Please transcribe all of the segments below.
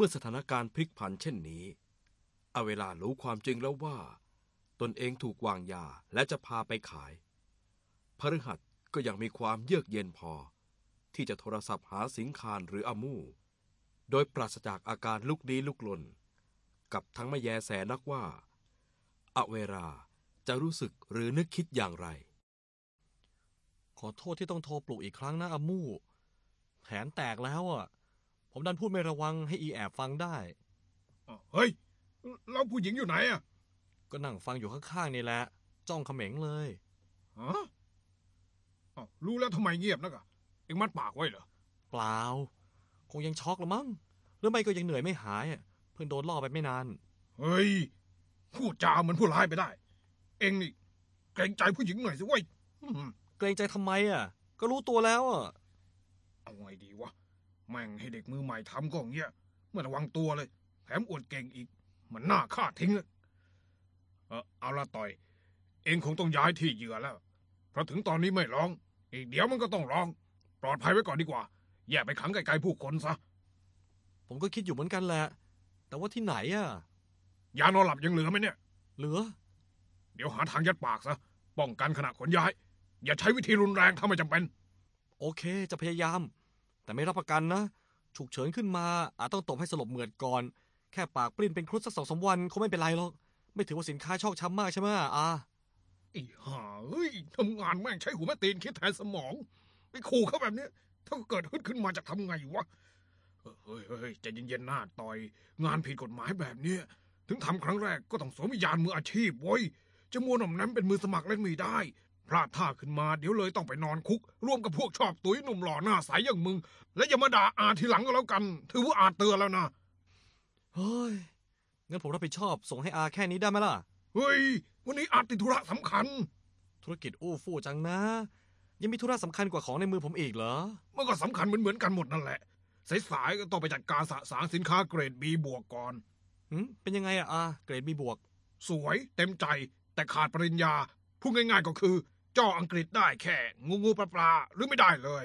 เมื่อสถานการณ์พลิกผันเช่นนี้เอาเวลารู้ความจริงแล้วว่า ตนเองถูกวางยาและจะพาไปขาย พฤหัสก็ยังมีความเยือกเย็นพอ ที่จะโทรศัพท์หาสิงคารหรืออมู่โดยปราศจากอาการลุกลี้ลุกลน กับทั้งไม่แยแสนักว่า อเวราจะรู้สึกหรือนึกคิดอย่างไร ขอโทษที่ต้องโทรปลุกอีกครั้งนะอามู่แผนแตกแล้วอะ ผมดันพูดไม่ระวังให้อีแอบฟังได้ อ้าวเฮ้ยแล้วผู้หญิงอยู่ไหนอะก็นั่งฟังอยู่ข้างๆนี่แหละ จ้องเขม็งเลย ฮะอ้าวรู้แล้วทำไมเงียบนักอะเอ็งมัดปากไว้เหรอเปล่า คงยังช็อกละมั้งหรือไม่ก็ยังเหนื่อยไม่หายอะเพิ่งโดนล่อไปไม่นาน เฮ้ยพูดจาเหมือนผู้ร้ายไปได้ เอ็งนี่เกรงใจผู้หญิงหน่อยสิเว้ยอืมเกรงใจทำไมอะ ก็รู้ตัวแล้วอะ เอาไงดีวะ แม่งให้เด็กมือใหม่ทำก็อย่างเงี้ยไม่ระวังตัวเลย แถมอวดเก่งอีก มันน่าฆ่าทิ้งเลยเออเอาละต่อย เอ็งคงต้องย้ายที่เหยื่อแล้ว เพราะถึงตอนนี้ไม่ร้อง อีกเดี๋ยวมันก็ต้องร้อง ปลอดภัยไว้ก่อนดีกว่าแยกไปขังไกลๆผู้คนซะ ผมก็คิดอยู่เหมือนกันแหละ แต่ว่าที่ไหนอะยานอนหลับยังเหลือไหมเนี่ย เหลือ เดี๋ยวหาทางยัดปากซะ ป้องกันขณะขนย้าย อย่าใช้วิธีรุนแรงถ้าไม่จำเป็น โอเค จะพยายาม แต่ไม่รับประกันนะ ฉุกเฉินขึ้นมา อาจต้องตบให้สลบเหมือดก่อน แค่ปากปลิ้นเป็นครุฑสักสองสามวันคงไม่เป็นไรหรอก ไม่ถือว่าสินค้าชอกช้ำมากใช่ไหมอ่าไอ้ห่าเอ้ยทำงานแม่งใช้หัวแม่ตีนคิดแทนสมองไปขู่เขาแบบเนี้ยถ้าเกิดฮึดขึ้นมาจะทำไงวะเฮ้ยเฮ้ยใจเย็นๆหน้าต่อย งานผิดกฎหมายแบบเนี้ยถึงทำครั้งแรกก็ต้องสวมวิญญาณมืออาชีพเว้ยจะมัวหน่อมนั้นเป็นมือสมัครเล่นม่ได้ พลาดท่าขึ้นมาเดี๋ยวเลยต้องไปนอนคุก ร่วมกับพวกชอบตุ้ยหนุ่มหล่อหน้าใสอย่างมึง และอย่ามาด่าอาทีหลังก็แล้วกัน ถือว่าอาเตือนแล้วนะเฮ้ยงั้นผมรับผิดชอบส่งให้อาแค่นี้ได้ไหมล่ะ เฮ้ย วันนี้อาติดธุระสำคัญ ธุรกิจอู้ฟู่จังนะ ยังมีธุระสำคัญกว่าของในมือผมอีกเหรอมันก็สำคัญเหมือนเหมือนๆกันหมดนั่นแหละสายๆก็ต้องไปจัดการสะสางสินค้าเกรด B บวกก่อนหืมเป็นยังไงอะอาเกรดบีบวก สวยเต็มใจแต่ขาดปริญญาพูดง่าย ๆก็คือ จ่ออังกฤษได้แค่ งูงูปลาปลาๆหรือไม่ได้เลย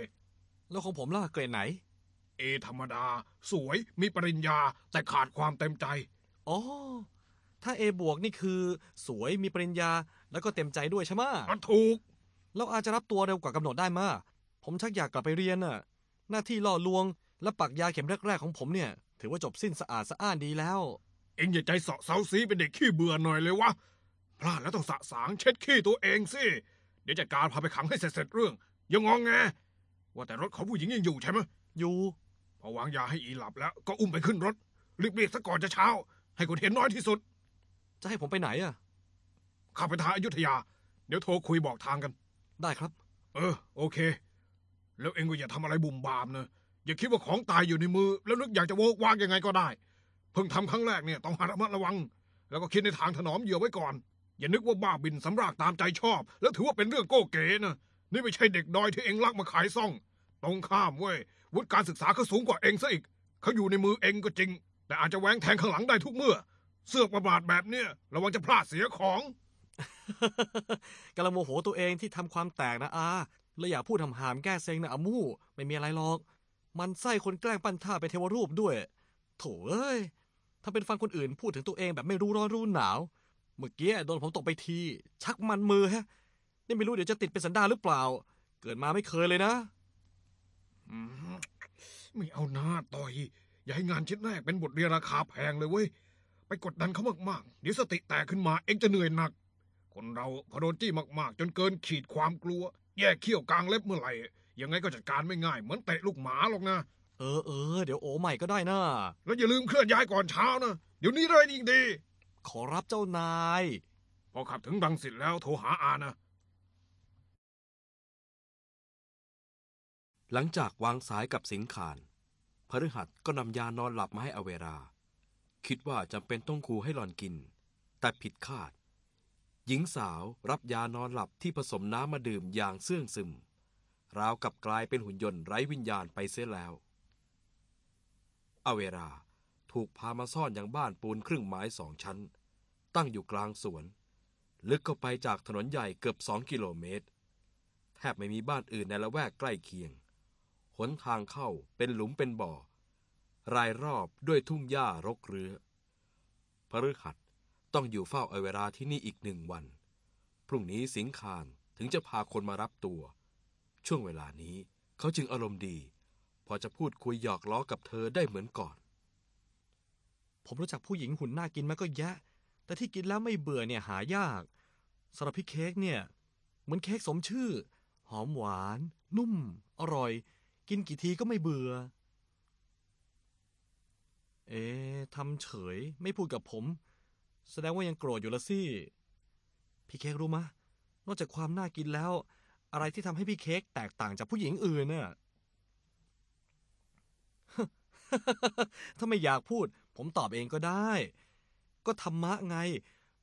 แล้วของผมล่ะเกรดไหน เอธรรมดา สวยมีปริญญาแต่ขาดความเต็มใจ อ๋อ ถ้า A บวกนี่คือ สวยมีปริญญาแล้วก็เต็มใจด้วยใช่ไหมะมันถูก แล้วอาจจะรับตัวเร็วกว่ากำหนดได้มาผมชักอยากกลับไปเรียนน่ะ หน้าที่ล่อลวง และปักยาเข็มแรกๆของผมเนี่ย ถือว่าจบสิ้นสะอาดสะอ้านดีแล้ว เอ็งอย่าใจเสาะเซาซีเป็นเด็กขี้เบื่อหน่อยเลยวะ พลาดแล้วต้องสะสางเช็ดขี้ตัวเองสิ เดี๋ยวจัดการพาไปขังให้เสร็จๆเรื่องอย่างงองแงว่าแต่รถของผู้หญิงยังอยู่ใช่ไหมอยู่พอวางยาให้อีหลับแล้วก็อุ้มไปขึ้นรถรีบๆซะก่อนจะเช้า ให้คนเห็นน้อยที่สุด จะให้ผมไปไหนอะข้าไปทางอยุธยา เดี๋ยวโทรคุยบอกทางกัน ได้ครับ เออ โอเค แล้วเองก็อย่าทำอะไรบุ่มบามนะอย่าคิดว่าของตายอยู่ในมือ แล้วนึกอยากจะโวกวางยังไงก็ได้ เพิ่งทำครั้งแรกเนี่ยต้องหัดระมัดระวัง แล้วก็คิดในทางถนอมเหยื่อไว้ก่อน อย่านึกว่าบ้าบินสำรากตามใจชอบ แล้วถือว่าเป็นเรื่องโก้เก๋นะนี่ไม่ใช่เด็กดอยที่เองลักมาขายซ่อง ตรงข้ามเว้ยวุฒิการศึกษาเขาสูงกว่าเองซะอีกเขาอยู่ในมือเองก็จริง แต่อาจจะแหวงแทงข้างหลังได้ทุกเมื่อ เสือกประบาดแบบเนี้ยระวังจะพลาดเสียของกำลังโมโหตัวเองที่ทำความแตกนะอาเลยอย่าพูดทำหามแก้เซ็งนะอามู่ไม่มีอะไรหรอก มันไส้คนแกล้งปั้นท่าไปนเทวรูปด้วย โถเอ้ยถ้าเป็นฟังคนอื่นพูดถึงตัวเองแบบไม่รู้ร้อนรู้หนาว เมื่อกี้โดนผมตกไปที ชักมันมือฮะ นี่ไม่รู้เดี๋ยวจะติดเป็นสันดานหรือเปล่า เกิดมาไม่เคยเลยนะอืมไม่เอาหน้าต่อย อย่าให้งานชิ้นแรกเป็นบทเรียนราคาแพงเลยเว้ย ไปกดดันเขามากๆ เดี๋ยวสติแตกขึ้นมาเองจะเหนื่อยหนัก คนเราพอโดนจี้มากๆ จนเกินขีดความกลัว แยกเขี้ยวกลางเล็บเมื่อไหร่ ยังไงก็จัดการไม่ง่าย เหมือนเตะลูกหมาหรอกนะ เออเออเดี๋ยวโอใหม่ก็ได้นะแล้วอย่าลืมเคลื่อนย้ายก่อนเช้านะ เดี๋ยวนี้เลยยิ่งดี ขอรับเจ้านาย พอขับถึงรังสิตแล้วโทรหาอานะ หลังจากวางสายกับสิงคารพฤหัสก็นำยานอนหลับมาให้อเวรา คิดว่าจำเป็นต้องคูให้หลอนกิน แต่ผิดคาด หญิงสาวรับยานอนหลับที่ผสมน้ำมาดื่มอย่างเสื่องซึม ราวกับกลายเป็นหุ่นยนต์ไร้วิญญาณไปเสียแล้ว อเวรา ถูกพามาซ่อนอย่างบ้านปูนครึ่งไม้สองชั้น ตั้งอยู่กลางสวน ลึกเข้าไปจากถนนใหญ่เกือบสองกิโลเมตร แทบไม่มีบ้านอื่นในละแวกใกล้เคียง หนทางเข้าเป็นหลุมเป็นบ่อ รายรอบด้วยทุ่งหญ้ารกเรื้อพฤหัสต้องอยู่เฝ้าอเวราที่นี่อีกหนึ่งวัน พรุ่งนี้สิงคานถึงจะพาคนมารับตัว ช่วงเวลานี้เขาจึงอารมณ์ดี พอจะพูดคุยหยอกล้อกับเธอได้เหมือนก่อน ผมรู้จักผู้หญิงหุ่นน่ากินมาก็แยะ แต่ที่กินแล้วไม่เบื่อเนี่ยหายากสำหรับพี่เค้กเนี่ยเหมือนเค้กสมชื่อ หอมหวาน นุ่ม อร่อย กินกี่ทีก็ไม่เบื่อ เอ๊ะทำเฉยไม่พูดกับผม แสดงว่ายังโกรธอยู่ละสิ พี่เค้กรู้มะ นอกจากความน่ากินแล้ว อะไรที่ทำให้พี่เค้กแตกต่างจากผู้หญิงอื่นน่ะถ้าไม่อยากพูด ผมตอบเองก็ได้ ก็ธรรมะไง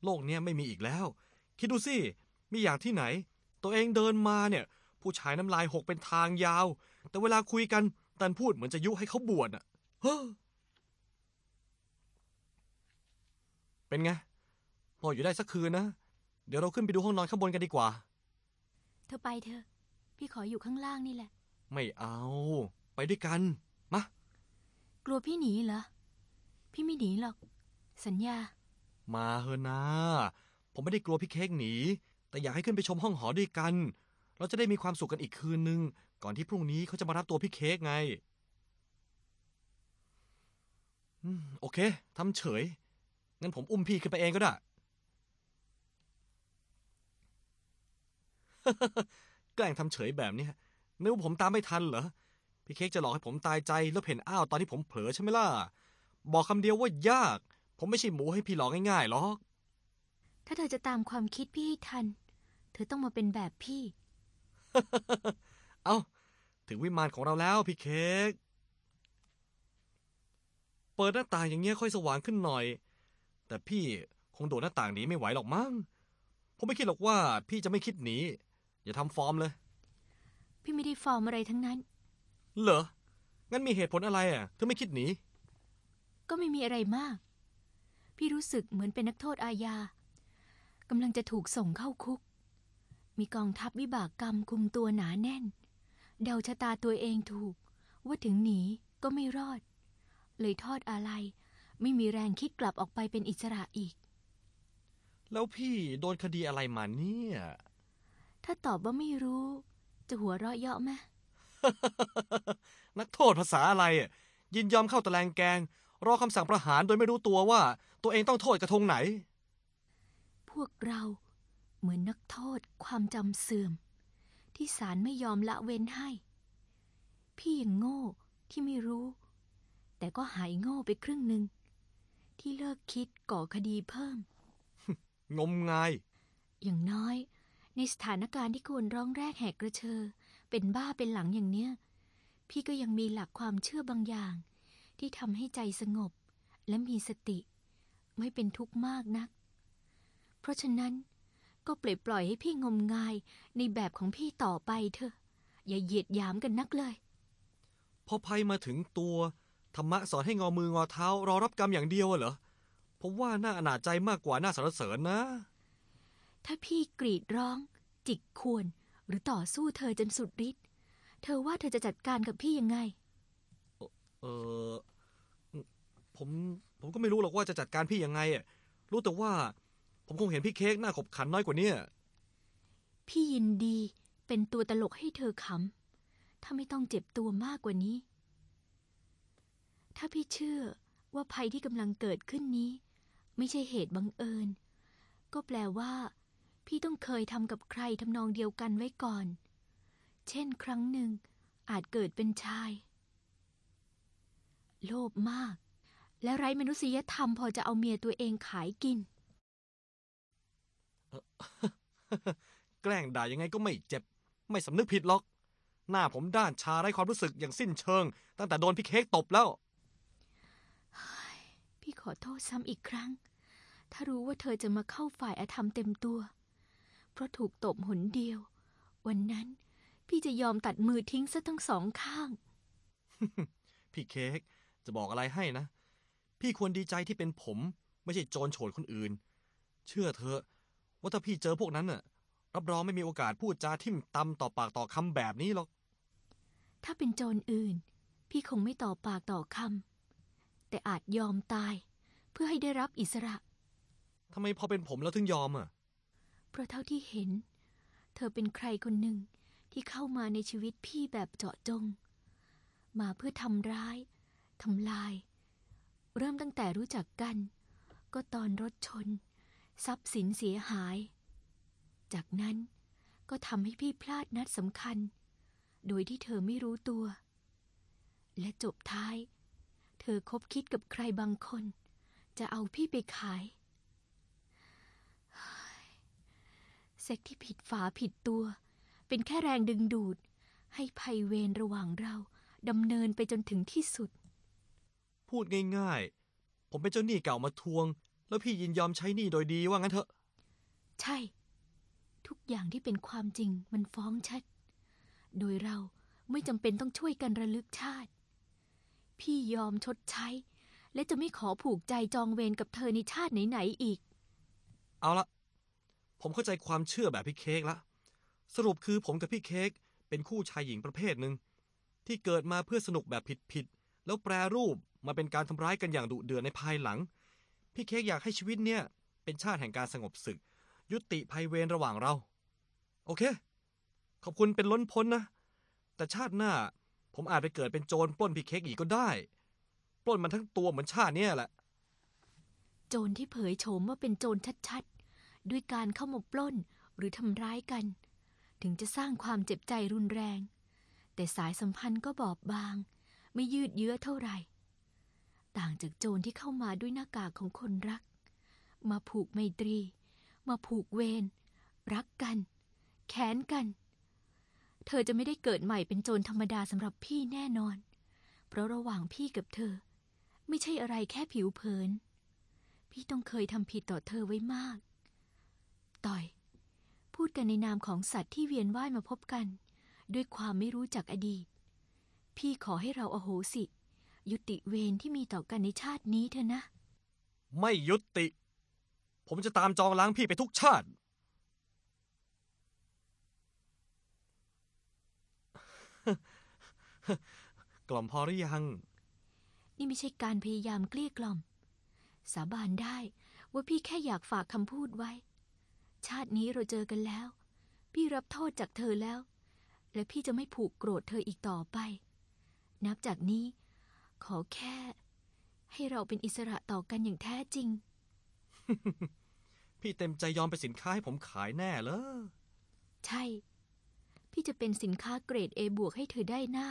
โลกเนี้ยไม่มีอีกแล้ว คิดดูสิ มีอย่างที่ไหน ตัวเองเดินมาเนี่ย ผู้ชายน้ำลายหกเป็นทางยาว แต่เวลาคุยกันตันพูดเหมือนจะยุให้เขาบวชอะเฮ้อเป็นไงพออยู่ได้สักคืนนะ เดี๋ยวเราขึ้นไปดูห้องนอนข้างบนกันดีกว่า เธอไปเถอะพี่ขออยู่ข้างล่างนี่แหละ ไม่เอา ไปด้วยกัน มา กลัวพี่หนีเหรอ พี่ไม่หนีหรอก สัญญา มาเฮอะนะ ผมไม่ได้กลัวพี่เค้กหนี แต่อยากให้ขึ้นไปชมห้องหอด้วยกัน เราจะได้มีความสุขกันอีกคืนนึง ก่อนที่พรุ่งนี้เขาจะมารับตัวพี่เค้กไงอืมโอเคทำเฉย งั้นผมอุ้มพี่ขึ้นไปเองก็ได้ แกล้งทำเฉยแบบเนี้ยนึกว่าผมตามไม่ทันเหรอ พี่เค้กจะหลอกให้ผมตายใจแล้วเพ่นอ้าวตอนที่ผมเผลอใช่ไหมล่ะ บอกคำเดียวว่ายาก ผมไม่ใช่หมูให้พี่หลอกง่ายๆหรอก ถ้าเธอจะตามความคิดพี่ให้ทัน เธอต้องมาเป็นแบบพี่ เอาถึงวิมานของเราแล้วพี่เค้ก เปิดหน้าต่างอย่างเงี้ยค่อยสว่างขึ้นหน่อย แต่พี่คงโดดหน้าต่างหนีไม่ไหวหรอกมั้ง ผมไม่คิดหรอกว่าพี่จะไม่คิดหนี อย่าทำฟอร์มเลย พี่ไม่ได้ฟอร์มอะไรทั้งนั้น เหรอ งั้นมีเหตุผลอะไรอะถึงไม่คิดหนี ก็ไม่มีอะไรมาก พี่รู้สึกเหมือนเป็นนักโทษอาญากำลังจะถูกส่งเข้าคุก มีกองทัพวิบากกรรมคุมตัวหนาแน่น เดาชะตาตัวเองถูก ว่าถึงหนีก็ไม่รอด เลยทอดอะไร ไม่มีแรงคิดกลับออกไปเป็นอิสระอีก แล้วพี่โดนคดีอะไรมาเนี่ย ถ้าตอบว่าไม่รู้ จะหัวเราะเยาะไหมนักโทษภาษาอะไรอะยินยอมเข้าตะแลงแกง รอคำสั่งประหารโดยไม่รู้ตัวว่า ตัวเองต้องโทษกระทงไหน พวกเราเหมือนนักโทษความจำเสื่อม ที่ศาลไม่ยอมละเว้นให้ พี่ยังโง่ที่ไม่รู้ แต่ก็หายโง่ไปครึ่งหนึ่ง ที่เลิกคิดก่อคดีเพิ่ม งมงาย อย่างน้อย ในสถานการณ์ที่ควรร้องแรกแหกกระเชอ เป็นบ้าเป็นหลังอย่างเนี้ย พี่ก็ยังมีหลักความเชื่อบางอย่าง ที่ทำให้ใจสงบและมีสติ ไม่เป็นทุกข์มากนัก เพราะฉะนั้นก็ปล่อยปล่อยให้พี่งมงายในแบบของพี่ต่อไปเถอะ อย่าเหยียดหยามกันนักเลย พอภัยมาถึงตัวธรรมะสอนให้งอมืองอเท้ารอรับกรรมอย่างเดียวอะเหรอผมว่าน่าอนาจใจมากกว่าน่าสรรเสริญนะ ถ้าพี่กรีดร้อง จิกควรหรือต่อสู้เธอจนสุดฤทธิ์เธอว่าเธอจะจัดการกับพี่ยังไง เออ ผมผมก็ไม่รู้หรอกว่าจะจัดการพี่ยังไงอะรู้แต่ว่า ผมคงเห็นพี่เค้กหน้าขบขันน้อยกว่าเนี้ยพี่ยินดีเป็นตัวตลกให้เธอขำ ถ้าไม่ต้องเจ็บตัวมากกว่านี้ ถ้าพี่เชื่อว่าภัยที่กำลังเกิดขึ้นนี้ ไม่ใช่เหตุบังเอิญ ก็แปลว่า พี่ต้องเคยทำกับใครทำนองเดียวกันไว้ก่อน เช่นครั้งหนึ่ง อาจเกิดเป็นชาย โลภมาก และไร้มนุษยธรรมพอจะเอาเมียตัวเองขายกิน แกล้งด่ายังไงก็ไม่เจ็บ ไม่สำนึกผิดหรอก หน้าผมด้านชาไร้ความรู้สึกอย่างสิ้นเชิง ตั้งแต่โดนพี่เค้กตบแล้ว พี่ขอโทษซ้ำอีกครั้ง ถ้ารู้ว่าเธอจะมาเข้าฝ่ายอาธรรมเต็มตัว เพราะถูกตบหนเดียว วันนั้นพี่จะยอมตัดมือทิ้งซะทั้งสองข้าง พี่เค้กจะบอกอะไรให้นะ พี่ควรดีใจที่เป็นผม ไม่ใช่โจรโฉดคนอื่น เชื่อเถอะว่าถ้าพี่เจอพวกนั้นน่ะ รับรองไม่มีโอกาสพูดจาทิ่มตำต่อปากต่อคำแบบนี้หรอก ถ้าเป็นโจรอื่น พี่คงไม่ต่อปากต่อคแต่อาจยอมตาย เพื่อให้ได้รับอิสระทำไมพอเป็นผมแล้วถึงยอมอะ เพราะเท่าที่เห็น เธอเป็นใครคนหนึ่งที่เข้ามาในชีวิตพี่แบบเจาะจง มาเพื่อทำร้ายทำลาย เริ่มตั้งแต่รู้จักกัน ก็ตอนรถชน ทรัพย์สินเสียหาย จากนั้นก็ทำให้พี่พลาดนัดสำคัญ โดยที่เธอไม่รู้ตัว และจบท้าย เธอคบคิดกับใครบางคน จะเอาพี่ไปขายเซ็กที่ผิดฝาผิดตัว เป็นแค่แรงดึงดูด ให้ภัยเวรระหว่างเราดำเนินไปจนถึงที่สุด พูดง่ายๆ ผมเป็นเจ้าหนี้เก่ามาทวง แล้วพี่ยินยอมใช้หนี้โดยดีว่างั้นเถอะ ใช่ ทุกอย่างที่เป็นความจริงมันฟ้องชัด โดยเราไม่จำเป็นต้องช่วยกันระลึกชาติ พี่ยอมชดใช้ และจะไม่ขอผูกใจจองเวรกับเธอในชาติไหนๆอีก เอาละผมเข้าใจความเชื่อแบบพี่เค้กละ สรุปคือผมกับพี่เค้กเป็นคู่ชายหญิงประเภทหนึ่งที่เกิดมาเพื่อสนุกแบบผิดๆ แล้วแปรรูปมาเป็นการทำร้ายกันอย่างดุเดือดในภายหลัง พี่เค้กอยากให้ชีวิตเนี่ย เป็นชาติแห่งการสงบศึก ยุติภัยเวรระหว่างเรา โอเค ขอบคุณเป็นล้นพ้นนะ แต่ชาติหน้า ผมอาจไปเกิดเป็นโจรปล้นพี่เค้กอีกก็ได้ ปล้นมันทั้งตัวเหมือนชาติเนี่ยแหละ โจรที่เผยโฉมว่าเป็นโจรชัดๆ ด้วยการเข้ามาปล้นหรือทำร้ายกัน ถึงจะสร้างความเจ็บใจรุนแรง แต่สายสัมพันธ์ก็บอบบาง ไม่ยืดเยื้อเท่าไหร่ ต่างจากโจรที่เข้ามาด้วยหน้ากากของคนรัก มาผูกไมตรี มาผูกเวรรักกัน แค้นกัน เธอจะไม่ได้เกิดใหม่เป็นโจรธรรมดาสำหรับพี่แน่นอน เพราะระหว่างพี่กับเธอ ไม่ใช่อะไรแค่ผิวเผิน พี่ต้องเคยทำผิดต่อเธอไว้มาก ต่อย พูดกันในนามของสัตว์ที่เวียนว่ายมาพบกัน ด้วยความไม่รู้จักอดีต พี่ขอให้เราอโหสิ ยุติเวรที่มีต่อกันในชาตินี้เถอะนะ ไม่ยุติ ผมจะตามจองล้างพี่ไปทุกชาติ กล่อมพอหรือยัง นี่ไม่ใช่การพยายามเกลี้ยกล่อม สาบานได้ว่าพี่แค่อยากฝากคำพูดไว้ ชาตินี้เราเจอกันแล้ว พี่รับโทษจากเธอแล้ว และพี่จะไม่ผูกโกรธเธออีกต่อไป นับจากนี้ ขอแค่ ให้เราเป็นอิสระต่อกันอย่างแท้จริง พี่เต็มใจยอมเป็นสินค้าให้ผมขายแน่เลยใช่ พี่จะเป็นสินค้าเกรด A บวกให้เธอได้หน้า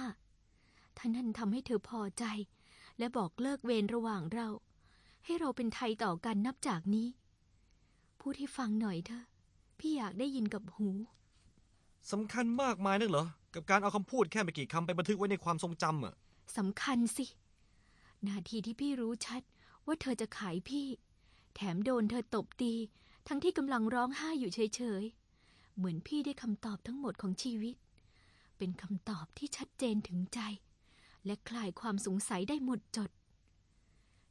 ท่านั่นทำให้เธอพอใจ และบอกเลิกเวรระหว่างเรา ให้เราเป็นไทยต่อกันนับจากนี้ พูดให้ฟังหน่อยเถอะ พี่อยากได้ยินกับหูสำคัญมากมายนักเหรอ กับการเอาคำพูดแค่ไม่กี่คำไปบันทึกไว้ในความทรงจำอะสำคัญสิ นาทีที่พี่รู้ชัดว่าเธอจะขายพี่ แถมโดนเธอตบตี ทั้งที่กำลังร้องไห้อยู่เฉยๆ เหมือนพี่ได้คำตอบทั้งหมดของชีวิต เป็นคำตอบที่ชัดเจนถึงใจ และคลายความสงสัยได้หมดจด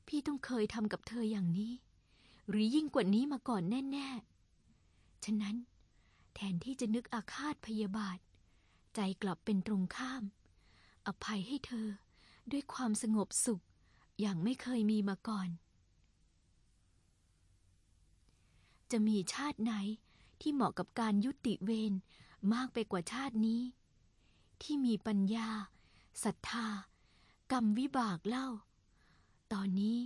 พี่ต้องเคยทำกับเธออย่างนี้ หรือยิ่งกว่านี้มาก่อนแน่ ๆ ฉะนั้น แทนที่จะนึกอาฆาตพยาบาท ใจกลับเป็นตรงข้าม อภัยให้เธอด้วยความสงบสุข อย่างไม่เคยมีมาก่อน จะมีชาติไหนที่เหมาะกับการยุติเวรมากไปกว่าชาตินี้ ที่มีปัญญาศรัทธา กรรมวิบากเล่า ตอนนี้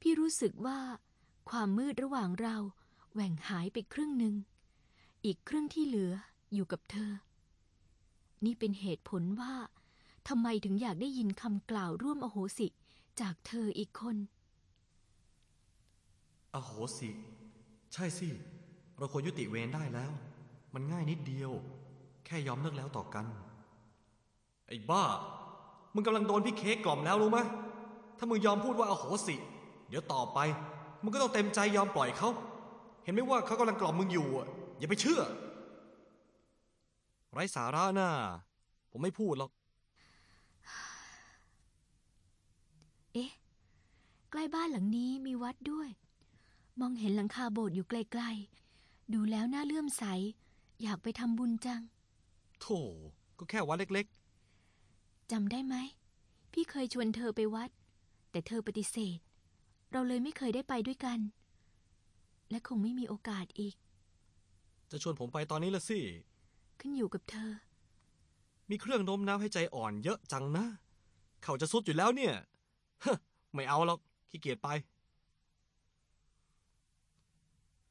พี่รู้สึกว่า ความมืดระหว่างเราแหว่งหายไปครึ่งหนึ่ง อีกครึ่งที่เหลืออยู่กับเธอ นี่เป็นเหตุผลว่าทำไมถึงอยากได้ยินคำกล่าวร่วมอโหสิ จากเธออีกคน อโหสิ ใช่สิ เราควรยุติเวรได้แล้ว มันง่ายนิดเดียว แค่ยอมเลิกแล้วต่อกัน ไอ้บ้า มึงกำลังโดนพี่เค้กกล่อมแล้วรู้ไหมถ้ามึงยอมพูดว่าอโหสิ เดี๋ยวต่อไป มึงก็ต้องเต็มใจยอมปล่อยเขา เห็นไหมว่าเขากำลังกล่อมมึงอยู่อะอย่าไปเชื่อ ไร้สาระน่าผมไม่พูดหรอก เอ๊ะ ใกล้บ้านหลังนี้มีวัดด้วย มองเห็นหลังคาโบสถ์อยู่ไกลๆ ดูแล้วน่าเลื่อมใส อยากไปทำบุญจัง โธ่ ก็แค่วัดเล็กจำได้ไหม พี่เคยชวนเธอไปวัด แต่เธอปฏิเสธ เราเลยไม่เคยได้ไปด้วยกัน และคงไม่มีโอกาสอีก จะชวนผมไปตอนนี้ละสิ ขึ้นอยู่กับเธอ มีเครื่องโน้มน้าวให้ใจอ่อนเยอะจังนะ เขาจะสุดอยู่แล้วเนี่ยฮะไม่เอาหรอกขี้เกียจไป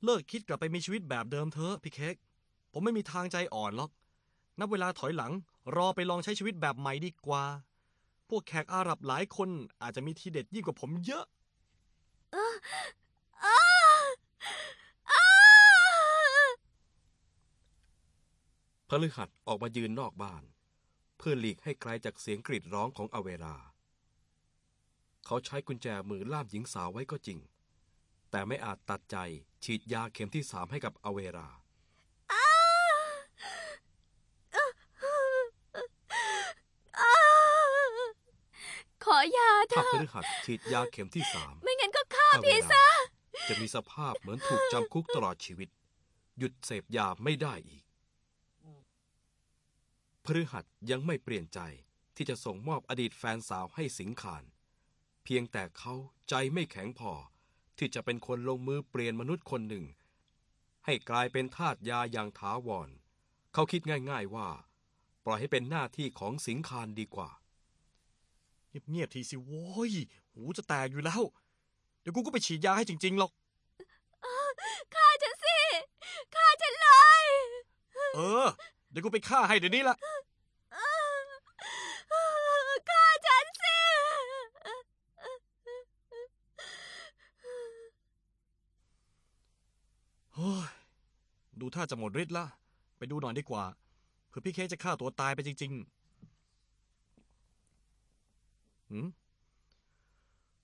เลิกคิดกลับไปมีชีวิตแบบเดิมเถอะพี่เค้กผมไม่มีทางใจอ่อนหรอก นับเวลาถอยหลัง รอไปลองใช้ชีวิตแบบใหม่ดีกว่า พวกแขกอาหรับหลายคนอาจจะมีทีเด็ดยิ่งกว่าผมเยอะ พฤหัสออกมายืนนอกบ้าน เพื่อหลีกให้ไกลจากเสียงกรีดร้องของอเวราเขาใช้กุญแจมือล่ามหญิงสาวไว้ก็จริง แต่ไม่อาจตัดใจฉีดยาเข็มที่สามให้กับอเวราขอยาเถถ้าอะพฤหัสฉีดยาเข็มที่สาม ไม่งั้นก็ฆ่าอเวพี่ราซะ จะมีสภาพเหมือนถูกจำคุกตลอดชีวิต หยุดเสพยาไม่ได้อีก พฤหัสยังไม่เปลี่ยนใจที่จะส่งมอบอดีตแฟนสาวให้สิงคาน เพียงแต่เขาใจไม่แข็งพอ ที่จะเป็นคนลงมือเปลี่ยนมนุษย์คนหนึ่ง ให้กลายเป็นทาสยาอย่างถาวร เขาคิดง่าย ๆว่า ปล่อยให้เป็นหน้าที่ของสิงคานดีกว่า เงียบๆทีสิโว้ย หูจะแตกอยู่แล้ว เดี๋ยวกูก็ไปฉีดยาให้จริงๆหรอกฆ่าฉันสิฆ่าฉันเลย เออ เดี๋ยวกูไปฆ่าให้เดี๋ยวนี้ละ ฆ่าฉันสิ เฮ้ย ดูท่าจะหมดฤทธิ์ละ ไปดูหน่อยดีกว่า เผื่อพี่เคกจะฆ่าตัวตายไปจริงๆหืม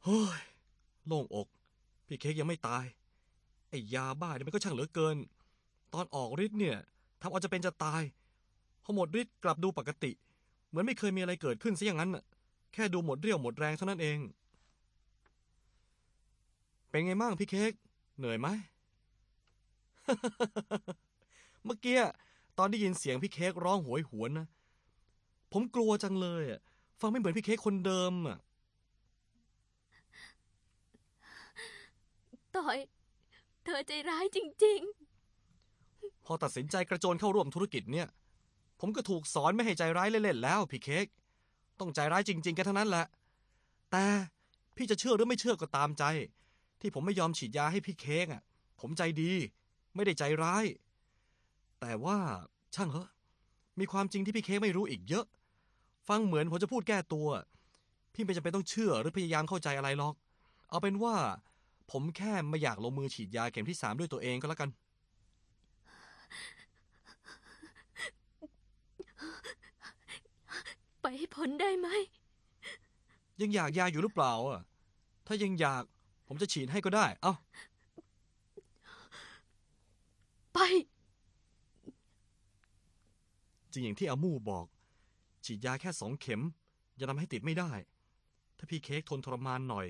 เฮ้ย โล่งอก พี่เค้กยังไม่ตาย ไอ้ยาบ้าเนี่ยมันก็ช่างเหลือเกิน ตอนออกฤทธิ์เนี่ยทำเอาจะเป็นจะตาย พอหมดฤทธิ์กลับดูปกติ เหมือนไม่เคยมีอะไรเกิดขึ้นซะอย่างนั้นน่ะ แค่ดูหมดเรี่ยวหมดแรงเท่านั้นเอง เป็นไงบ้างพี่เค้ก เหนื่อยไหม เมื่อกี้ตอนได้ยินเสียงพี่เค้กร้องโหวยหวนนะผมกลัวจังเลยอะฟังไม่เหมือนพี่เค้กคนเดิมอะต่อย เธอใจร้ายจริง พอตัดสินใจกระโจนเข้าร่วมธุรกิจเนี่ย ผมก็ถูกสอนไม่ให้ใจร้ายเล่นๆแล้วพี่เค้กต้องใจร้ายจริง ๆ กันทั้งนั้นแหละ แต่พี่จะเชื่อหรือไม่เชื่อก็ตามใจ ที่ผมไม่ยอมฉีดยาให้พี่เค้กอะ ผมใจดี ไม่ได้ใจร้าย แต่ว่าช่างเหอะมีความจริงที่พี่เค้กไม่รู้อีกเยอะ ฟังเหมือนผมจะพูดแก้ตัว พี่ไม่จำเป็นต้องเชื่อหรือพยายามเข้าใจอะไรหรอก เอาเป็นว่า ผมแค่ไม่อยากลงมือฉีดยาเข็มที่สามด้วยตัวเองก็แล้วกันๆไปให้พ้นได้ไหม ยังอยากยาอยู่หรือเปล่าอะ ถ้ายังอยากผมจะฉีดให้ก็ได้ เอ้าไป จริงอย่างที่อามู่บอก ฉีดยาแค่สองเข็มจะทำให้ติดไม่ได้ ถ้าพี่เค้กทนทรมานหน่อย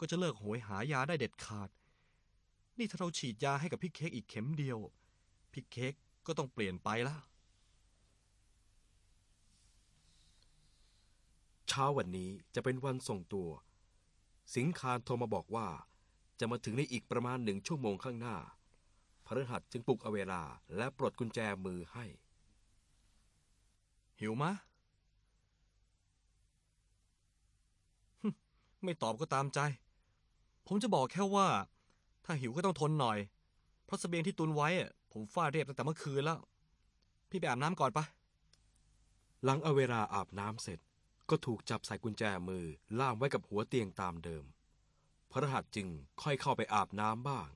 ก็จะเลิกโหยหายาได้เด็ดขาด นี่ถ้าเราฉีดยาให้กับพี่เค้กอีกเข็มเดียว พี่เค้กก็ต้องเปลี่ยนไปละเช้าวันนี้จะเป็นวันส่งตัว สิงคานโทรมาบอกว่า จะมาถึงในอีกประมาณหนึ่งชั่วโมงข้างหน้าพฤหัสจึงปลุกเอาเวลาและปลดกุญแจมือให้ หิวมะไม่ตอบก็ตามใจ ผมจะบอกแค่ว่า ถ้าหิวก็ต้องทนหน่อย เพราะเสบียงที่ตุนไว้ ผมฟาดเรียบตั้งแต่เมื่อคืนแล้ว พี่ไปอาบน้ำก่อนปะหลังเอาเวลาอาบน้ำเสร็จ ก็ถูกจับใส่กุญแจมือล่ามไว้กับหัวเตียงตามเดิม พระหัสจึงค่อยเข้าไปอาบน้ำบ้าง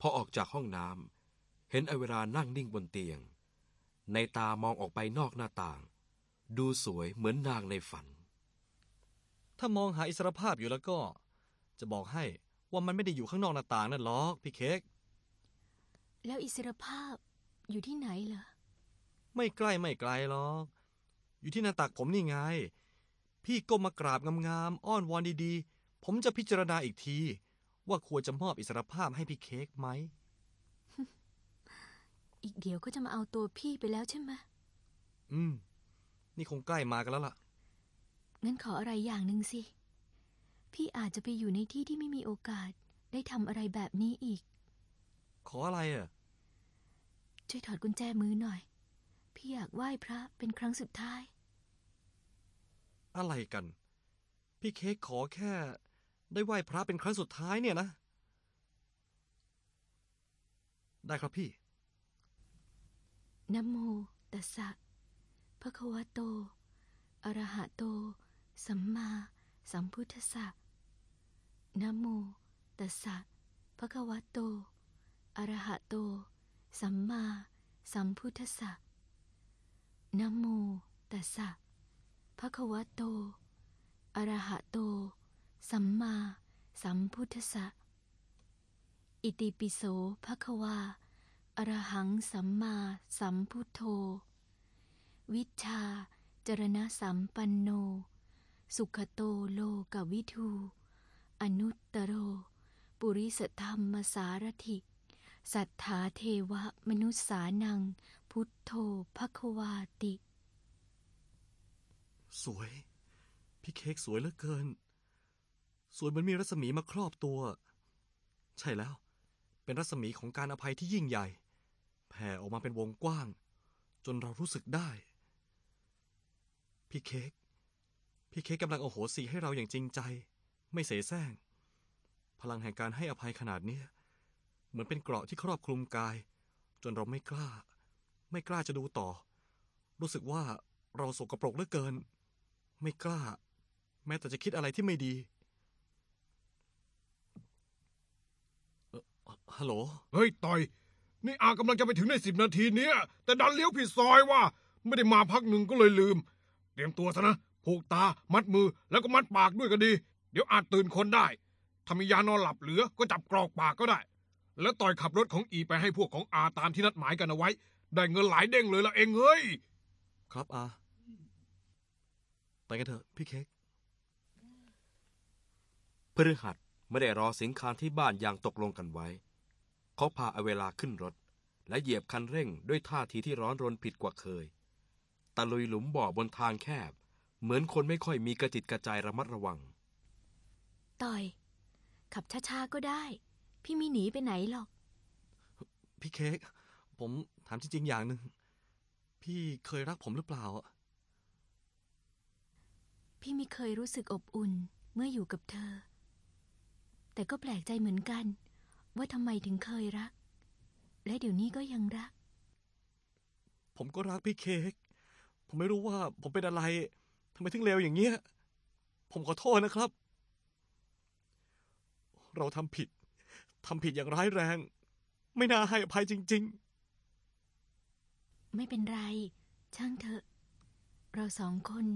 พอออกจากห้องน้ำเห็นเอาเวลานั่งนิ่งบนเตียง ในตามองออกไปนอกหน้าต่าง ดูสวยเหมือนนางในฝัน ถ้ามองหาอิสรภาพอยู่แล้วก็ จะบอกให้ว่ามันไม่ได้อยู่ข้างนอกหน้าต่างนั่นหรอกพี่เค้กแล้วอิสรภาพอยู่ที่ไหนเหรอไม่ใกล้ไม่ไกลหรอก อยู่ที่หน้าตักผมนี่ไง พี่ก้มมากราบงามๆอ้อนวอนดีๆ ผมจะพิจารณาอีกที ว่าควรจะมอบอิสรภาพให้พี่เค้กไหม อีกเดี๋ยวก็จะมาเอาตัวพี่ไปแล้วใช่ไหมอืม นี่คงใกล้มากันแล้วล่ะ งั้นขออะไรอย่างหนึ่งสิ พี่อาจจะไปอยู่ในที่ที่ไม่มีโอกาส ได้ทำอะไรแบบนี้อีก ขออะไรอะ ช่วยถอดกุญแจมือหน่อย พี่อยากไหว้พระเป็นครั้งสุดท้าย อะไรกัน พี่เค้กขอแค่ ได้ไหว้พระเป็นครั้งสุดท้ายเนี่ยนะ ได้ครับพี่ นะโมตัสสะภะคะวะโตอะระหะโต สัมมาสัมพุทธัสสะนะโมตัสสะภะคะวะโตอะระหะโต สัมมาสัมพุทธัสสะนะโมตัสสะภะคะวะโตอะระหะโต สัมมาสัมพุทธัสสะอิติปิโสภะคะวา อรหังสัมมาสัมพุทโธ วิชาจรณะสัมปันโน สุขโตโลกวิทู อนุตตโร ปุริสธรรมสารถิ สัทธาเทวะมนุษสานัง พุทโธภควาติ สวย พี่เค้กสวยเหลือเกิน สวยเหมือนมีรัศมีมาครอบตัว ใช่แล้ว เป็นรัศมีของการอภัยที่ยิ่งใหญ่ แผ่ออกมาเป็นวงกว้าง จนเรารู้สึกได้ พี่เค้กพี่เค้กกำลังโอโหสิให้เราอย่างจริงใจ ไม่เสแสร้ง พลังแห่งการให้อภัยขนาดเนี้ยเหมือนเป็นเกราะที่ครอบคลุมกาย จนเราไม่กล้า ไม่กล้าจะดูต่อ รู้สึกว่าเราสกรปรกเหลือเกิน ไม่กล้า แม้แต่จะคิดอะไรที่ไม่ดีเฮัลโหล เฮ้ย ต่อย นี่อากำลังจะไปถึงในสิบนาทีเนี้ยแต่ดันเลี้ยวผิดซอยว่ะไม่ได้มาพักหนึ่งก็เลยลืม เตรียมตัวซะนะผูกตา มัดมือแล้วก็มัดปากด้วยก็ดี เดี๋ยวอาจตื่นคนได้ถ้ามียานอนหลับเหลือก็จับกรอกปากก็ได้ แล้วต่อยขับรถของอีไปให้พวกของอาตามที่นัดหมายกันเอาไว้ ได้เงินหลายเด้งเลยละเองเฮ้ยครับอาไปกันเถอะพี่เค้กพฤหัสไม่ได้รอสิงคารที่บ้านอย่างตกลงกันไว้ เขาพาเอาเวลาขึ้นรถ และเหยียบคันเร่งด้วยท่าทีที่ร้อนรนผิดกว่าเคย ตะลุยหลุมบ่อบนทางแคบ เหมือนคนไม่ค่อยมีกระจิตกระใจระมัดระวัง ต่อย ขับช้าๆก็ได้ พี่ไม่หนีไปไหนหรอก พี่เค้ก ผมถามจริงๆอย่างหนึ่ง พี่เคยรักผมหรือเปล่าอะพี่ไม่เคยรู้สึกอบอุ่นเมื่ออยู่กับเธอ แต่ก็แปลกใจเหมือนกัน ว่าทำไมถึงเคยรัก และเดี๋ยวนี้ก็ยังรัก ผมก็รักพี่เค้กผมไม่รู้ว่าผมเป็นอะไรทำไมถึงเลวอย่างเงี้ย ผมขอโทษนะครับ เราทำผิดทำผิดอย่างร้ายแรง ไม่น่าให้อภัยจริง ๆ ไม่เป็นไร ช่างเถอะ เราสองคน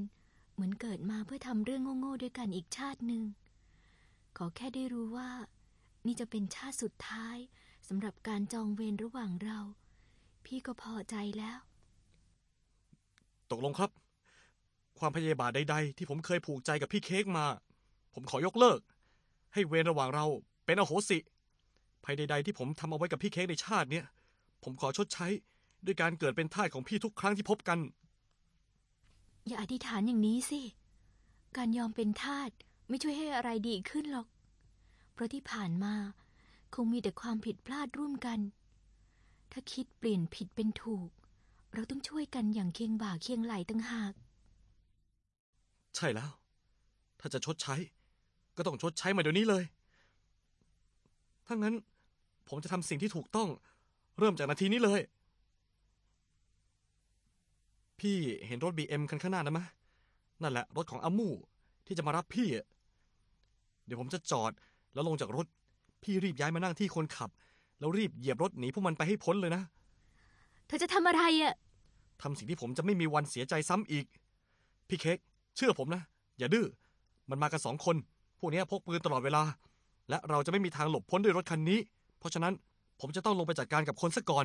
เหมือนเกิดมาเพื่อทำเรื่องโง่ๆด้วยกันอีกชาติหนึ่งขอแค่ได้รู้ว่า นี่จะเป็นชาติสุดท้ายสำหรับการจองเวรระหว่างเรา พี่ก็พอใจแล้ว ตกลงครับ ความพยาบาทใดๆ ที่ผมเคยผูกใจกับพี่เค้กมา ผมขอยกเลิก ให้เวรระหว่างเราเป็นอโหสิ ภัยใด ๆ ที่ผมทำเอาไว้กับพี่เค้กในชาติเนี้ยผมขอชดใช้ ด้วยการเกิดเป็นทาสของพี่ทุกครั้งที่พบกัน อย่าอธิษฐานอย่างนี้สิ การยอมเป็นทาสไม่ช่วยให้อะไรดีขึ้นหรอก เพราะที่ผ่านมา คงมีแต่ความผิดพลาดร่วมกัน ถ้าคิดเปลี่ยนผิดเป็นถูก เราต้องช่วยกันอย่างเคียงบ่าเคียงไหลตั้งหาก ใช่แล้ว ถ้าจะชดใช้ ก็ต้องชดใช้มาเดี๋ยวนี้เลย ทั้งนั้นผมจะทำสิ่งที่ถูกต้อง เริ่มจากนาทีนี้เลย พี่เห็นรถบีเอ็มคันข้างหน้านะมะ นั่นแหละรถของอามูที่จะมารับพี่ เดี๋ยวผมจะจอด แล้วลงจากรถ พี่รีบย้ายมานั่งที่คนขับ แล้วรีบเหยียบรถหนีพวกมันไปให้พ้นเลยนะ เธอจะทำอะไรอะ่ะ ทำสิ่งที่ผมจะไม่มีวันเสียใจซ้ำอีก พี่เค้กเชื่อผมนะ อย่าดื้อ มันมากันสองคน พวกเนี้ยพกปืนตลอดเวลา และเราจะไม่มีทางหลบพ้นด้วยรถคันนี้ เพราะฉะนั้นผมจะต้องลงไปจัดการกับคนซะก่อน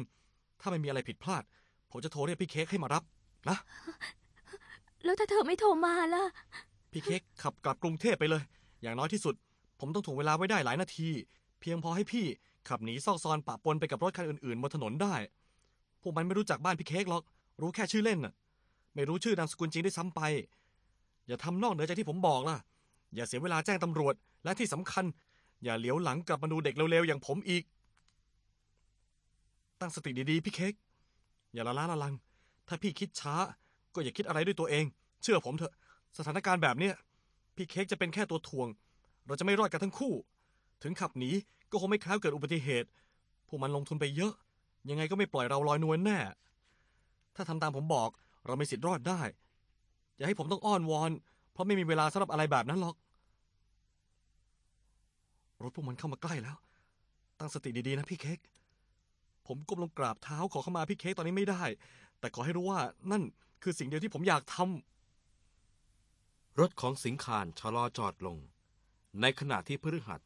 ถ้าไม่มีอะไรผิดพลาด ผมจะโทรเรียกพี่เค้กให้มารับ นะ แล้วถ้าเธอไม่โทรมาล่ะ พี่เค้กขับกลับกรุงเทพไปเลย อย่างน้อยที่สุด ผมต้องถ่วงเวลาไว้ได้หลายนาที เพียงพอให้พี่ขับหนีซอกซอนปะปนไปกับรถคันอื่นๆบนถนนได้ พวกมันไม่รู้จักบ้านพี่เค้กหรอก รู้แค่ชื่อเล่นน่ะ ไม่รู้ชื่อนามสกุลจริงด้วยซ้ำไป อย่าทำนอกเหนือจากที่ผมบอกล่ะ อย่าเสียเวลาแจ้งตำรวจ และที่สำคัญ อย่าเหลียวหลังกลับมาดูเด็กเร็วๆอย่างผมอีก ตั้งสติดีๆพี่เค้ก อย่าละล้าละลัง ถ้าพี่คิดช้า ก็อย่าคิดอะไรด้วยตัวเอง เชื่อผมเถอะ สถานการณ์แบบเนี้ยพี่เค้กจะเป็นแค่ตัวถ่วง เราจะไม่รอดกันทั้งคู่ ถึงขับหนีก็คงไม่คล้าวเกิดอุบัติเหตุพวกมันลงทุนไปเยอะ ยังไงก็ไม่ปล่อยเราลอยนวลแน่ ถ้าทำตามผมบอกเราไม่สิทธิ์รอดได้ อย่าให้ผมต้องอ้อนวอน เพราะไม่มีเวลาสำหรับอะไรแบบนั้นหรอก รถพวกมันเข้ามาใกล้แล้ว ตั้งสติดีๆนะพี่เค้ก ผมก้มลงกราบเท้าขอเข้ามาพี่เค้กตอนนี้ไม่ได้ แต่ขอให้รู้ว่านั่นคือสิ่งเดียวที่ผมอยากทำรถของสิงคานชะลอจอดลง ในขณะที่พฤหัส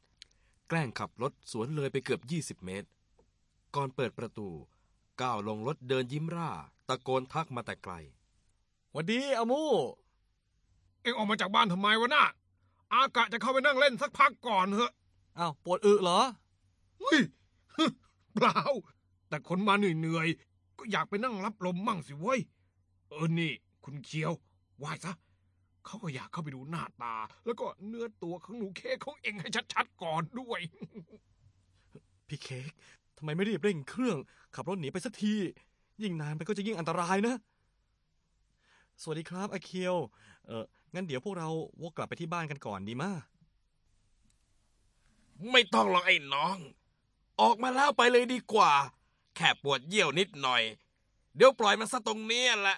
แกล้งขับรถสวนเลยไปเกือบ 20 เมตร ก่อนเปิดประตู ก้าวลงรถเดินยิ้มร่า ตะโกนทักมาแต่ไกลหวัสดีอามู เอ็งออกมาจากบ้านทำไมวะน่ะ อากะจะเข้าไปนั่งเล่นสักพักก่อนเถอะอ้าวปวดอึเหรอเฮ้ยเปล่า แต่คนมาเหนื่อยๆก็อยากไปนั่งรับลมมั่งสิเว้ย เออนี่ คุณเคียวไหวซะ เขาก็อยากเข้าไปดูหน้าตา แล้วก็เนื้อตัวของหนูเค้กของเอ็งให้ชัดๆก่อนด้วย พี่เค้กทำไมไม่รีบเร่งเครื่อง ขับรถหนีไปสักที ยิ่งนานไปก็จะยิ่งอันตรายนะ สวัสดีครับอาเคียว เอองั้นเดี๋ยวพวกเราวกกลับไปที่บ้านกันก่อนดีมะไม่ต้องหรอกไอ้น้อง ออกมาแล้วไปเลยดีกว่า แค่ปวดเยี่ยวนิดหน่อย เดี๋ยวปล่อยมันซะตรงเนี้ยแหละ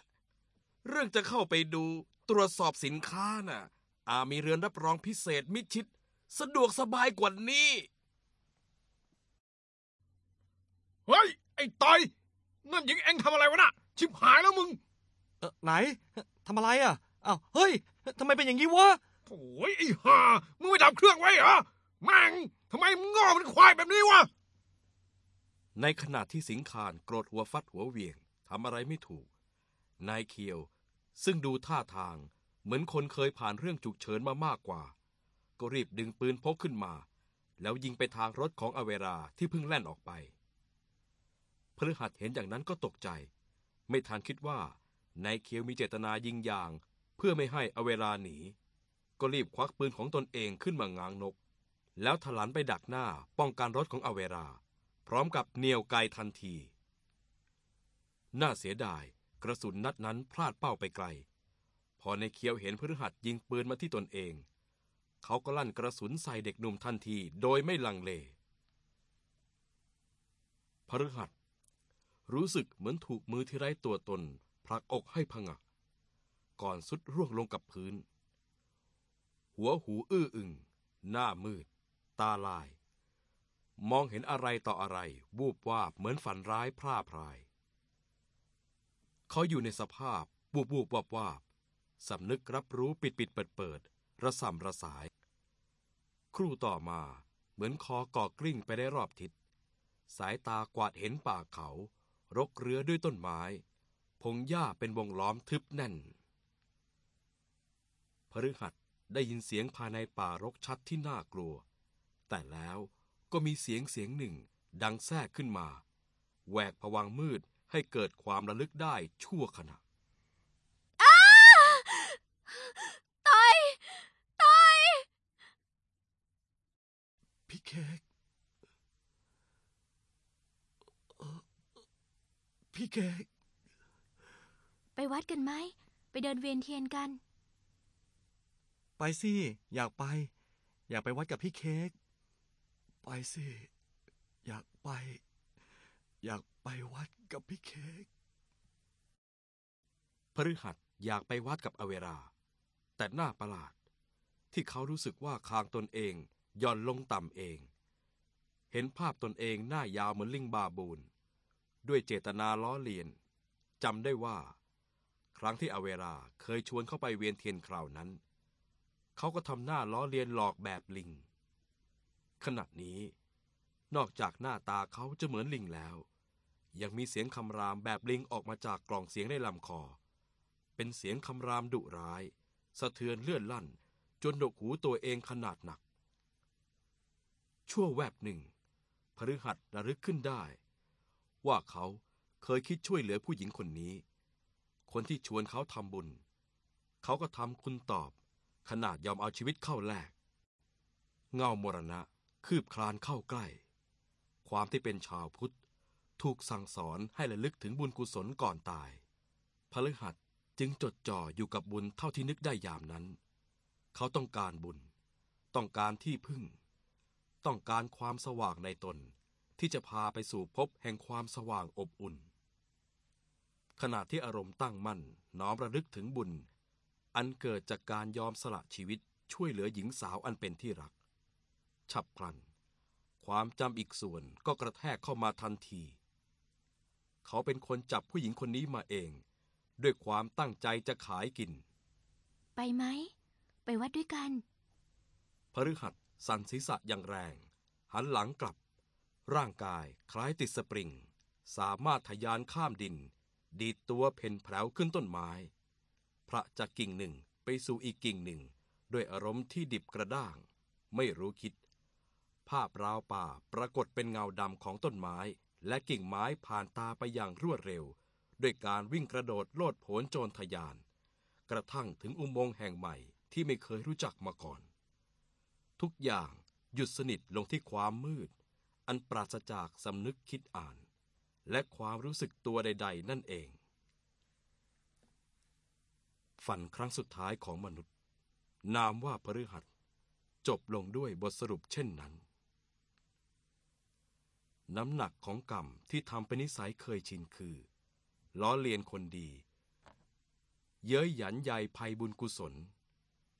เรื่องจะเข้าไปดู ตรวจสอบสินค้าน่ะ อามีเรือนรับรองพิเศษมิดชิด สะดวกสบายกว่านี้ เฮ้ย ไอ้ต่อยนั่นยิงเอ็งทำอะไรวะน่ะ ชิบหายแล้วมึง เออไหนทำอะไรอะอ้าวเฮ้ยทำไมเป็นอย่างนี้วะโอ้ยไอ้ห่ามึงไม่ดับเครื่องไว้เหรอแม่งทำไมมึงโง่เป็นควายแบบนี้วะ ในขณะที่สิงคานโกรธหัวฟัดหัวเหวียงทำอะไรไม่ถูก นายเคียว ซึ่งดูท่าทางเหมือนคนเคยผ่านเรื่องฉุกเฉินมามากกว่า ก็รีบดึงปืนพกขึ้นมา แล้วยิงไปทางรถของอเวราที่เพิ่งแล่นออกไปพฤหัสเห็นอย่างนั้นก็ตกใจ ไม่ทันคิดว่านายเคียวมีเจตนายิงยาง เพื่อไม่ให้อเวราหนี ก็รีบควักปืนของตนเองขึ้นมาง้างนก แล้วถลันไปดักหน้าป้องกันรถของอเวรา พร้อมกับเหนียวไกทันที น่าเสียดาย กระสุนนัดนั้นพลาดเป้าไปไกล พอในเคียวเห็นพฤหัสยิงปืนมาที่ตนเอง เขาก็ลั่นกระสุนใส่เด็กหนุ่มทันทีโดยไม่ลังเล พฤหัส รู้สึกเหมือนถูกมือที่ไร้ตัวตนผลักอกให้ผงะก่อนสุดร่วงลงกับพื้น หัวหูอื้ออึง หน้ามืด ตาลาย มองเห็นอะไรต่ออะไร วูบวาบเหมือนฝันร้ายพร่าพราย เขาอยู่ในสภาพวูบวูบวาบวาบสำนึกรับรู้ปิดปิดเปิดเปิดระส่ำระสาย ครู่ต่อมาเหมือนคอก่อกลิ้งไปได้รอบทิศ สายตากวาดเห็นป่าเขา รกเรือด้วยต้นไม้ พงหญ้าเป็นวงล้อมทึบแน่นพฤหัสได้ยินเสียงภายในป่ารกชัดที่น่ากลัว แต่แล้วก็มีเสียงเสียงหนึ่งดังแทรกขึ้นมา แหวกผวังมืด ให้เกิดความระลึกได้ชั่วขณะต่อยต่อยพี่เค้กเอ่อพี่เค้กไปวัดกันไหม ไปเดินเวียนเทียนกัน ไปสิ อยากไป อยากไปวัดกับพี่เค้ก ไปสิ อยากไป อยาก ไปวัดกับพี่เค้กพฤหัสอยากไปวัดกับอเวรา แต่หน้าประหลาด ที่เขารู้สึกว่าคางตนเองย่อนลงต่ำเอง เห็นภาพตนเองหน้ายาวเหมือนลิงบาบูนด้วยเจตนาล้อเลียนจำได้ว่า ครั้งที่อเวราเคยชวนเข้าไปเวียนเทียนคราวนั้น เขาก็ทำหน้าล้อเลียนหลอกแบบลิง ขณะนี้ นอกจากหน้าตาเขาจะเหมือนลิงแล้ว ยังมีเสียงคำรามแบบลิงออกมาจากกล่องเสียงในลำคอ เป็นเสียงคำรามดุร้าย สะเทือนเลื่อนลั่น จนดกหูตัวเองขนาดหนัก ชั่วแวบหนึ่งพฤหัสระลึกขึ้นได้ ว่าเขาเคยคิดช่วยเหลือผู้หญิงคนนี้ คนที่ชวนเขาทำบุญ เขาก็ทำคุณตอบ ขนาดยอมเอาชีวิตเข้าแลกเงามรณะคืบคลานเข้าใกล้ ความที่เป็นชาวพุทธ ถูกสั่งสอนให้ระลึกถึงบุญกุศลก่อนตายพฤหัสจึงจดจ่ออยู่กับบุญเท่าที่นึกได้ยามนั้น เขาต้องการบุญ ต้องการที่พึ่ง ต้องการความสว่างในตนที่จะพาไปสู่ภพแห่งความสว่างอบอุ่น ขณะที่อารมณ์ตั้งมั่นน้อมระลึกถึงบุญ อันเกิดจากการยอมสละชีวิตช่วยเหลือหญิงสาวอันเป็นที่รัก ฉับพลัน ความจำอีกส่วนก็กระแทกเข้ามาทันที เขาเป็นคนจับผู้หญิงคนนี้มาเอง ด้วยความตั้งใจจะขายกิน ไปไหม ไปวัดด้วยกัน พฤหัสสั่นศีรษะอย่างแรง หันหลังกลับ ร่างกายคล้ายติดสปริง สามารถทะยานข้ามดิน ดีดตัวเพ่นแผลวขึ้นต้นไม้ พระจากกิ่งหนึ่งไปสู่อีกกิ่งหนึ่ง ด้วยอารมณ์ที่ดิบกระด้าง ไม่รู้คิด ภาพราวป่าปรากฏเป็นเงาดำของต้นไม้ และกิ่งไม้ผ่านตาไปอย่างรวดเร็ว ด้วยการวิ่งกระโดดโลดโผนโจรทะยาน กระทั่งถึงอุโมงค์แห่งใหม่ที่ไม่เคยรู้จักมาก่อน ทุกอย่างหยุดสนิทลงที่ความมืด อันปราศจากสำนึกคิดอ่าน และความรู้สึกตัวใด ๆ นั่นเอง ฝันครั้งสุดท้ายของมนุษย์ นามว่าพฤหัส จบลงด้วยบทสรุปเช่นนั้น น้ำหนักของกรรมที่ทำเป็นนิสัยเคยชินคือ ล้อเลียนคนดี เย้ยหยันใยภัยบุญกุศล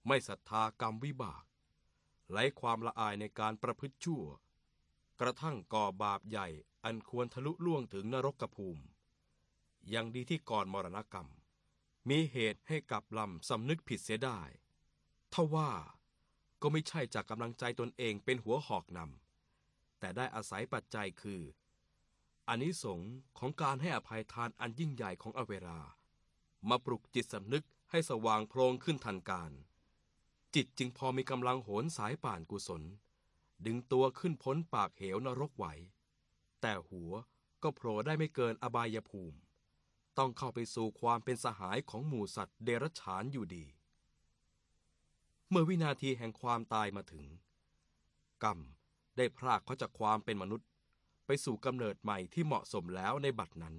ไม่ศรัทธากรรมวิบากไร้ความละอายในการประพฤติชั่ว กระทั่งก่อบาปใหญ่อันควรทะลุล่วงถึงนรกภูมิ ยังดีที่ก่อนมรณกรรม มีเหตุให้กลับลำสำนึกผิดเสียได้ทว่าก็ไม่ใช่จากกำลังใจตนเองเป็นหัวหอกนำ แต่ได้อาศัยปัจจัยคืออานิสงส์ของการให้อภัยทานอันยิ่งใหญ่ของอเวรา มาปลุกจิตสำนึกให้สว่างโพลงขึ้นทันการ จิตจึงพอมีกำลังโหนสายป่านกุศล ดึงตัวขึ้นพ้นปากเหวนรกไหว แต่หัวก็โผล่ได้ไม่เกินอบายภูมิ ต้องเข้าไปสู่ความเป็นสหายของหมู่สัตว์เดรัจฉานอยู่ดี เมื่อวินาทีแห่งความตายมาถึง กรรม ได้พรากเขาจากความเป็นมนุษย์ ไปสู่กำเนิดใหม่ที่เหมาะสมแล้วในบัดนั้น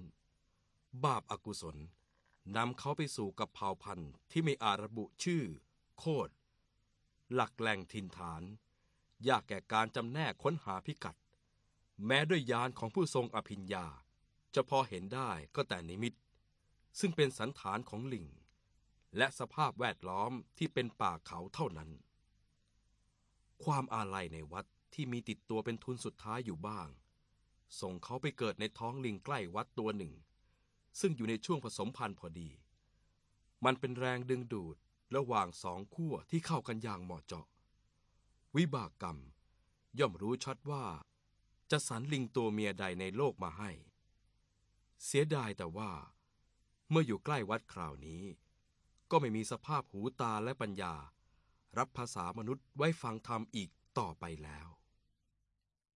บาปอากุศลนำเขาไปสู่กับเผ่าพันธุ์ที่ไม่อาระบุชื่อ โคดหลักแหล่งถิ่นฐาน ยากแก่การจำแนกค้นหาพิกัด แม้ด้วยยานของผู้ทรงอภิญญา จะพอเห็นได้ก็แต่นิมิต ซึ่งเป็นสันฐานของลิง และสภาพแวดล้อมที่เป็นป่าเขาเท่านั้น ความอาลัยในวัด ที่มีติดตัวเป็นทุนสุดท้ายอยู่บ้าง ส่งเขาไปเกิดในท้องลิงใกล้วัดตัวหนึ่ง ซึ่งอยู่ในช่วงผสมพันธุ์พอดี มันเป็นแรงดึงดูดระหว่างสองขั้วที่เข้ากันอย่างเหมาะเจาะ วิบากกรรม ย่อมรู้ชัดว่า จะสรรลิงตัวเมียใดในโลกมาให้ เสียดายแต่ว่า เมื่ออยู่ใกล้วัดคราวนี้ ก็ไม่มีสภาพหูตาและปัญญา รับภาษามนุษย์ไว้ฟังธรรมอีกต่อไปแล้ว